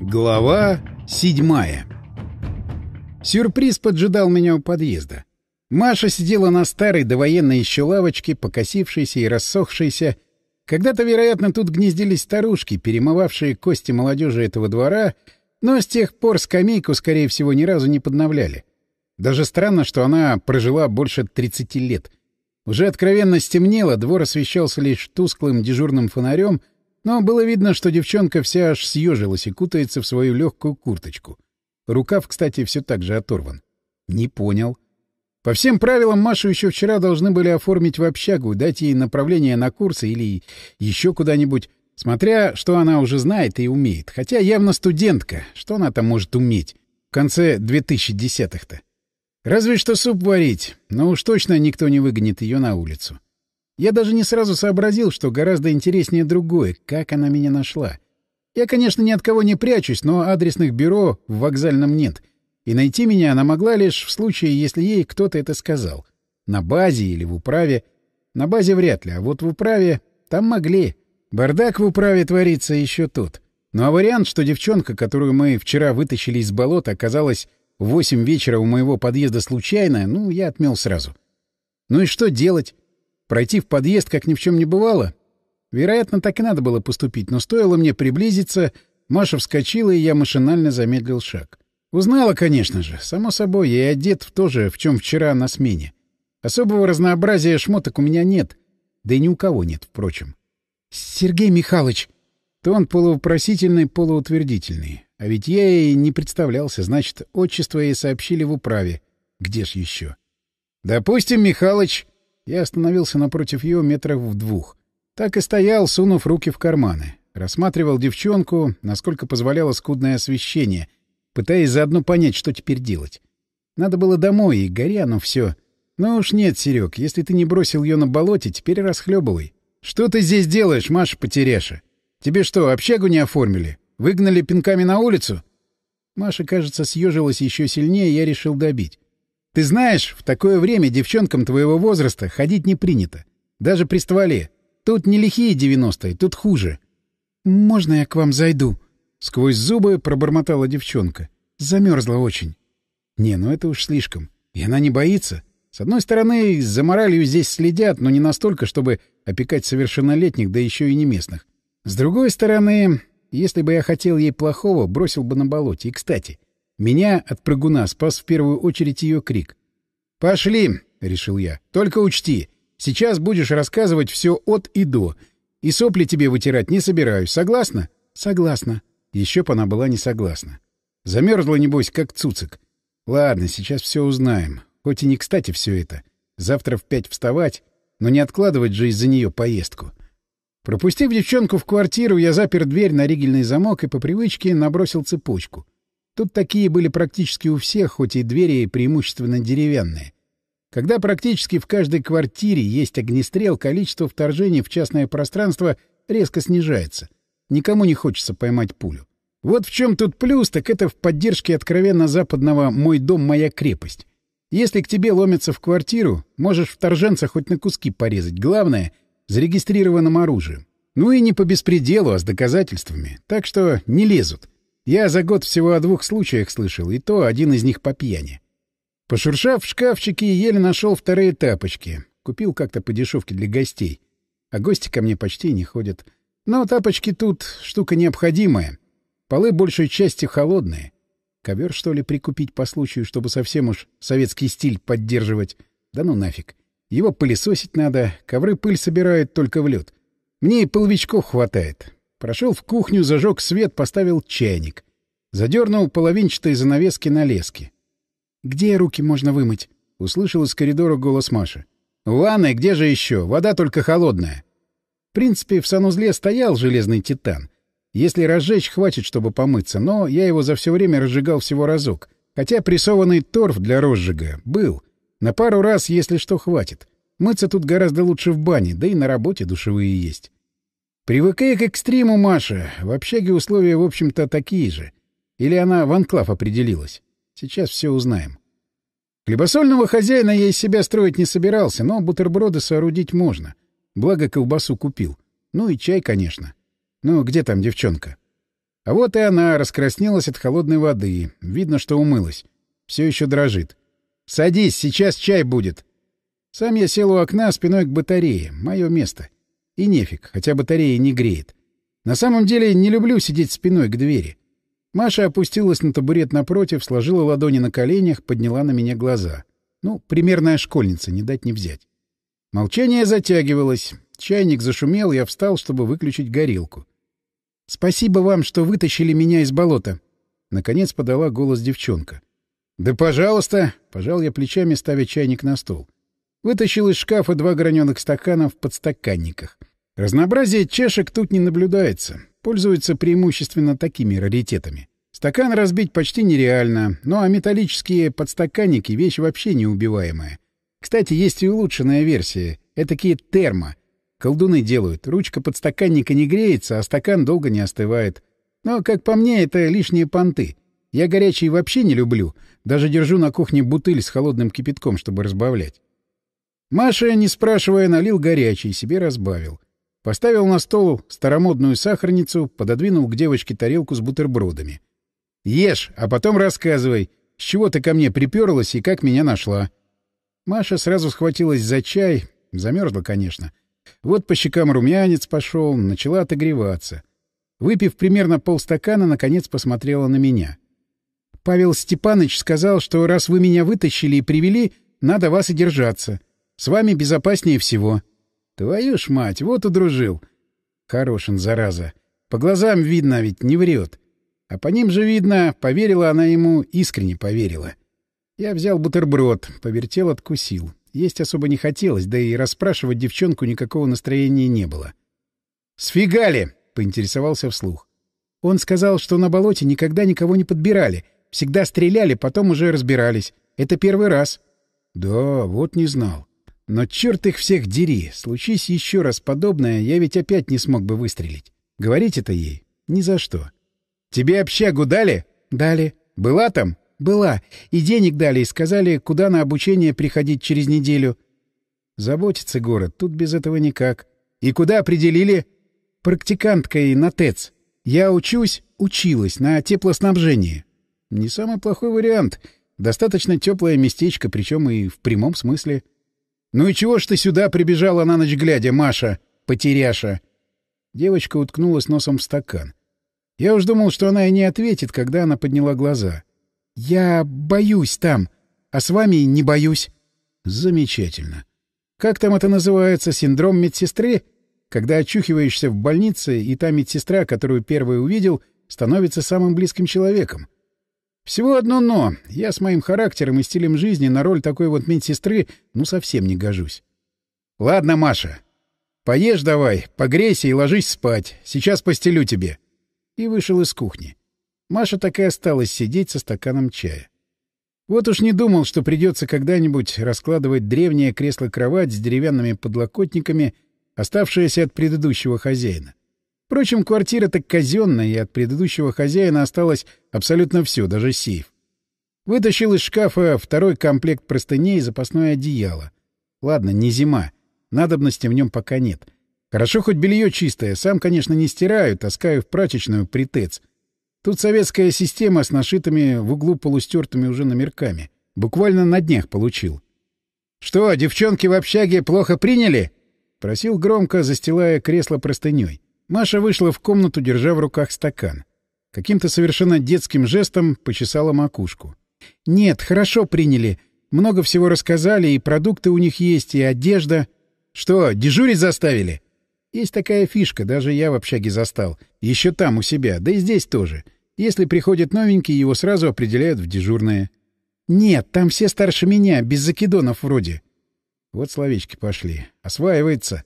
Глава седьмая Сюрприз поджидал меня у подъезда. Маша сидела на старой довоенной еще лавочке, покосившейся и рассохшейся. Когда-то, вероятно, тут гнездились старушки, перемывавшие кости молодежи этого двора, но с тех пор скамейку, скорее всего, ни разу не подновляли. Даже странно, что она прожила больше 30 лет. Уже откровенно стемнело, двор освещался лишь тусклым дежурным фонарем, но было видно, что девчонка вся аж съежилась и кутается в свою легкую курточку. Рукав, кстати, все так же оторван. Не понял. По всем правилам Машу еще вчера должны были оформить в общагу, дать ей направление на курсы или еще куда-нибудь, смотря что она уже знает и умеет. Хотя явно студентка. Что она там может уметь? В конце 2010-х-то. Разве что суп варить, но уж точно никто не выгонит ее на улицу. Я даже не сразу сообразил, что гораздо интереснее другое, как она меня нашла. Я, конечно, ни от кого не прячусь, но адресных бюро в вокзальном нет. И найти меня она могла лишь в случае, если ей кто-то это сказал. На базе или в управе. На базе вряд ли, а вот в управе там могли. Бардак в управе творится еще тот. Ну а вариант, что девчонка, которую мы вчера вытащили из болота, оказалась в восемь вечера у моего подъезда случайно, ну, я отмел сразу. Ну и что делать? Пройти в подъезд, как ни в чем не бывало? Вероятно, так и надо было поступить, но стоило мне приблизиться, Маша вскочила, и я машинально замедлил шаг. Узнала, конечно же. Само собой, я и одет в то же, в чем вчера на смене. Особого разнообразия шмоток у меня нет. Да и ни у кого нет, впрочем. — Сергей Михайлович! Тон полувопросительный, полуутвердительный. А ведь я ей не представлялся, значит, отчество ей сообщили в управе. Где ж еще? — Допустим, Михалыч, я остановился напротив ее метров в двух. Так и стоял, сунув руки в карманы. Рассматривал девчонку, насколько позволяло скудное освещение, пытаясь заодно понять, что теперь делать. Надо было домой, и горя, но все. Ну уж нет, Серег, если ты не бросил ее на болоте, теперь расхлебывай. Что ты здесь делаешь, Маша Потеряша? Тебе что, общагу не оформили? Выгнали пинками на улицу? Маша, кажется, съежилась еще сильнее, я решил добить. Ты знаешь, в такое время девчонкам твоего возраста ходить не принято. Даже при стволе. Тут не лихие девяностые, тут хуже. — Можно я к вам зайду? — сквозь зубы пробормотала девчонка. Замерзла очень. Не, ну это уж слишком. И она не боится. С одной стороны, за моралью здесь следят, но не настолько, чтобы опекать совершеннолетних, да еще и не местных. С другой стороны, если бы я хотел ей плохого, бросил бы на болоте. И, кстати, меня от прыгуна спас в первую очередь ее крик. «Пошли!» — решил я. «Только учти, сейчас будешь рассказывать все от и до. И сопли тебе вытирать не собираюсь. Согласна?» «Согласна». Еще б она была не согласна. Замерзла, небось, как цуцик. Ладно, сейчас все узнаем. Хоть и не кстати все это. Завтра в пять вставать, но не откладывать же из-за нее поездку. Пропустив девчонку в квартиру, я запер дверь на ригельный замок и по привычке набросил цепочку. Тут такие были практически у всех, хоть и двери преимущественно деревянные. Когда практически в каждой квартире есть огнестрел, количество вторжений в частное пространство резко снижается. Никому не хочется поймать пулю. Вот в чем тут плюс, так это в поддержке откровенно западного «мой дом, моя крепость». Если к тебе ломятся в квартиру, можешь вторженца хоть на куски порезать. Главное — зарегистрированным оружием. Ну и не по беспределу, а с доказательствами. Так что не лезут. Я за год всего о двух случаях слышал, и то один из них по пьяни. Пошуршав в шкафчике, еле нашел вторые тапочки. Купил как-то по дешевке для гостей. А гости ко мне почти не ходят. Но тапочки тут штука необходимая. Полы большей части холодные. Ковер, что ли, прикупить по случаю, чтобы совсем уж советский стиль поддерживать? Да ну нафиг. Его пылесосить надо, ковры пыль собирают только в лед. Мне и половичков хватает. Прошел в кухню, зажег свет, поставил чайник. Задернул половинчатые занавески на леске. «Где руки можно вымыть?» — услышал из коридора голос Маши. «В ванной, где же еще? Вода только холодная». В принципе, в санузле стоял железный титан. Если разжечь, хватит, чтобы помыться, но я его за все время разжигал всего разок. Хотя прессованный торф для розжига был. На пару раз, если что, хватит. Мыться тут гораздо лучше в бане, да и на работе душевые есть. Привыкай к экстриму, Маша. В общаге условия, в общем-то, такие же. Или она в анклав определилась? Сейчас все узнаем. Хлебосольного хозяина я из себя строить не собирался, но бутерброды соорудить можно. Благо колбасу купил. Ну и чай, конечно. Ну, где там девчонка? А вот и она раскраснелась от холодной воды. Видно, что умылась. Все еще дрожит. «Садись, сейчас чай будет». Сам я сел у окна спиной к батарее. Мое место. И нефиг, хотя батарея не греет. На самом деле не люблю сидеть спиной к двери. Маша опустилась на табурет напротив, сложила ладони на коленях, подняла на меня глаза. Ну, примерная школьница, не дать не взять. Молчание затягивалось. Чайник зашумел, я встал, чтобы выключить горелку. «Спасибо вам, что вытащили меня из болота!» Наконец подала голос девчонка. «Да пожалуйста!» — пожал я плечами, ставя чайник на стол. Вытащил из шкафа два граненых стакана в подстаканниках. Разнообразие чашек тут не наблюдается. Пользуются преимущественно такими раритетами. Стакан разбить почти нереально, ну а металлические подстаканники — вещь вообще неубиваемая. Кстати, есть и улучшенная версия. Этакие термо. Колдуны делают. Ручка подстаканника не греется, а стакан долго не остывает. Но, как по мне, это лишние понты. Я горячий вообще не люблю. Даже держу на кухне бутыль с холодным кипятком, чтобы разбавлять. Маша, не спрашивая, налил горячий, себе разбавил. Поставил на стол старомодную сахарницу, пододвинул к девочке тарелку с бутербродами. «Ешь, а потом рассказывай, с чего ты ко мне приперлась и как меня нашла». Маша сразу схватилась за чай, замерзла, конечно. Вот по щекам румянец пошел, начала отогреваться. Выпив примерно полстакана, наконец посмотрела на меня. «Павел Степанович сказал, что раз вы меня вытащили и привели, надо вас и держаться. С вами безопаснее всего». Твою ж мать, вот удружил. Хорошин, зараза. По глазам видно, ведь не врет. А по ним же видно, поверила она ему, искренне поверила. Я взял бутерброд, повертел, откусил. Есть особо не хотелось, да и расспрашивать девчонку никакого настроения не было. «Сфигали!» — поинтересовался вслух. Он сказал, что на болоте никогда никого не подбирали. Всегда стреляли, потом уже разбирались. Это первый раз. Да, вот не знал. Но черт их всех дери, случись еще раз подобное, я ведь опять не смог бы выстрелить. Говорить это ей? Ни за что. Тебе общагу дали? Дали. Была там? Была. И денег дали, и сказали, куда на обучение приходить через неделю. Заботится город, тут без этого никак. И куда определили? Практиканткой на ТЭЦ. Я учусь, училась, на теплоснабжении. Не самый плохой вариант. Достаточно теплое местечко, причем и в прямом смысле. «Ну и чего ж ты сюда прибежала на ночь глядя, Маша, потеряша?» Девочка уткнулась носом в стакан. Я уж думал, что она и не ответит, когда она подняла глаза. «Я боюсь там, а с вами не боюсь». «Замечательно. Как там это называется? Синдром медсестры?» Когда очухиваешься в больнице, и та медсестра, которую первый увидел, становится самым близким человеком. Всего одно «но». Я с моим характером и стилем жизни на роль такой вот медсестры ну совсем не гожусь. «Ладно, Маша. Поешь давай, погрейся и ложись спать. Сейчас постелю тебе». И вышел из кухни. Маша так и осталась сидеть со стаканом чая. Вот уж не думал, что придется когда-нибудь раскладывать древнее кресло-кровать с деревянными подлокотниками, оставшееся от предыдущего хозяина. Впрочем, квартира-то казенная, и от предыдущего хозяина осталось абсолютно все, даже сейф. Вытащил из шкафа второй комплект простыней и запасное одеяло. Ладно, не зима. Надобности в нем пока нет. Хорошо, хоть белье чистое. Сам, конечно, не стираю, таскаю в прачечную при ТЭЦ. Тут советская система с нашитыми в углу полустертыми уже номерками. Буквально на днях получил. — Что, девчонки в общаге плохо приняли? — просил громко, застилая кресло простыней. Маша вышла в комнату, держа в руках стакан. Каким-то совершенно детским жестом почесала макушку. «Нет, хорошо приняли. Много всего рассказали, и продукты у них есть, и одежда. Что, дежурить заставили?» «Есть такая фишка, даже я в общаге застал. Еще там, у себя, да и здесь тоже. Если приходит новенький, его сразу определяют в дежурное». «Нет, там все старше меня, без закидонов вроде». Вот словечки пошли. Осваивается.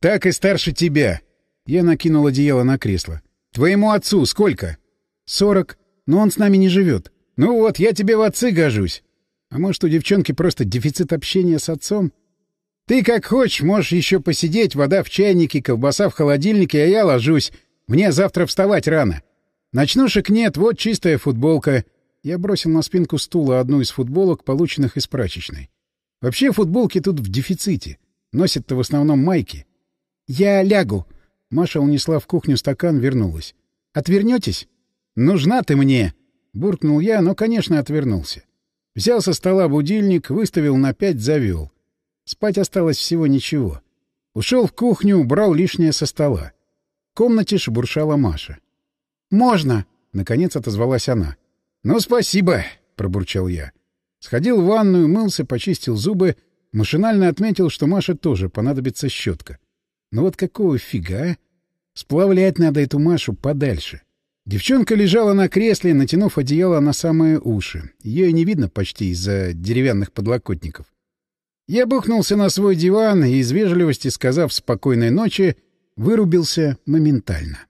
«Так и старше тебя!» Я накинул одеяло на кресло. «Твоему отцу сколько?» «Сорок. Но он с нами не живет». «Ну вот, я тебе в отцы гожусь». «А может, у девчонки просто дефицит общения с отцом?» «Ты как хочешь, можешь еще посидеть, вода в чайнике, колбаса в холодильнике, а я ложусь. Мне завтра вставать рано. Ночнушек нет, вот чистая футболка». Я бросил на спинку стула одну из футболок, полученных из прачечной. Вообще футболки тут в дефиците. Носят-то в основном майки. «Я лягу», Маша унесла в кухню стакан, вернулась. «Отвернетесь?» «Нужна ты мне!» — буркнул я, но, конечно, отвернулся. Взял со стола будильник, выставил на пять, завел. Спать осталось всего ничего. Ушел в кухню, убрал лишнее со стола. В комнате шебуршала Маша. «Можно!» — наконец отозвалась она. «Ну, спасибо!» — пробурчал я. Сходил в ванную, мылся, почистил зубы, машинально отметил, что Маше тоже понадобится щетка. Но вот какого фига, а? Сплавлять надо эту Машу подальше. Девчонка лежала на кресле, натянув одеяло на самые уши. Ее не видно почти из-за деревянных подлокотников. Я бухнулся на свой диван и, из вежливости сказав «спокойной ночи», вырубился моментально.